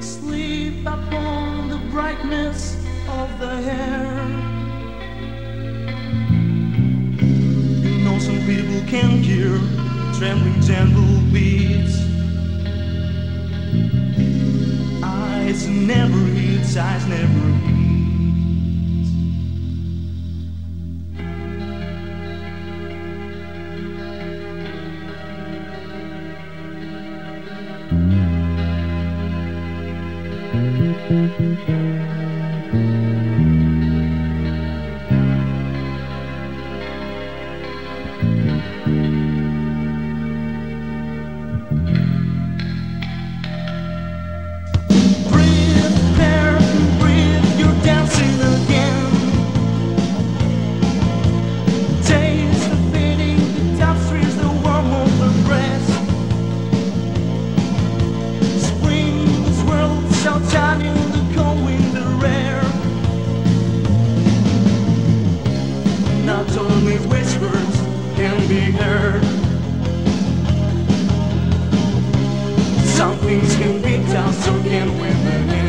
sleep upon the brightness of the hair. You know, some people can hear trembling gentle beats. Eyes never eats, eyes never. Shall shine in the cold winter air. Not only whispers can be heard. Some things can be done, so can we